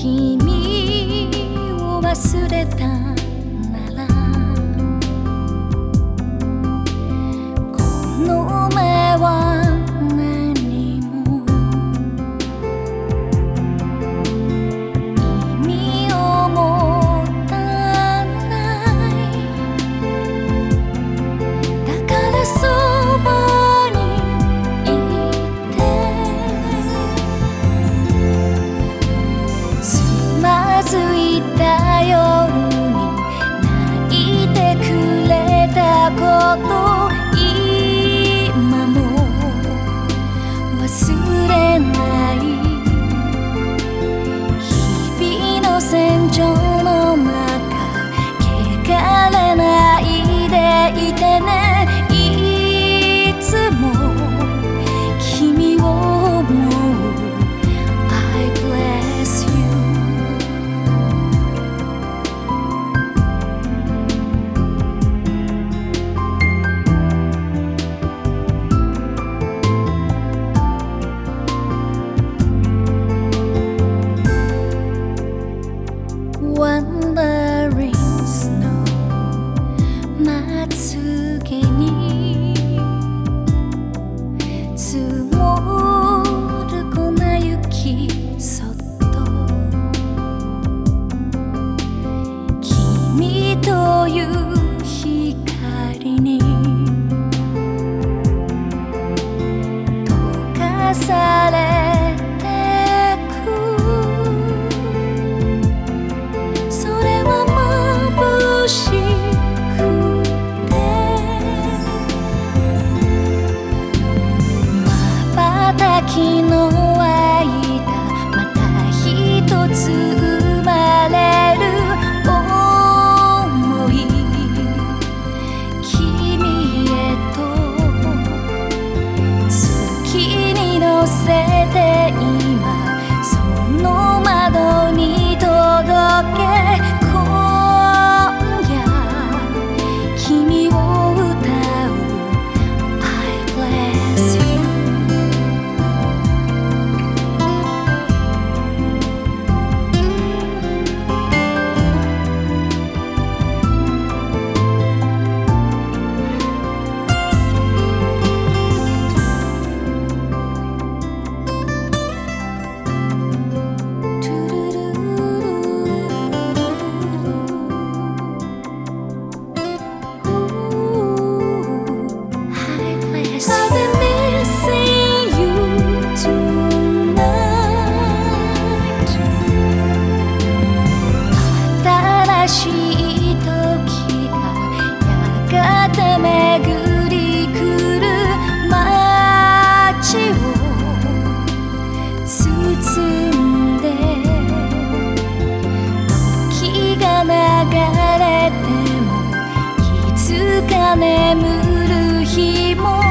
君を忘れた」か眠る日も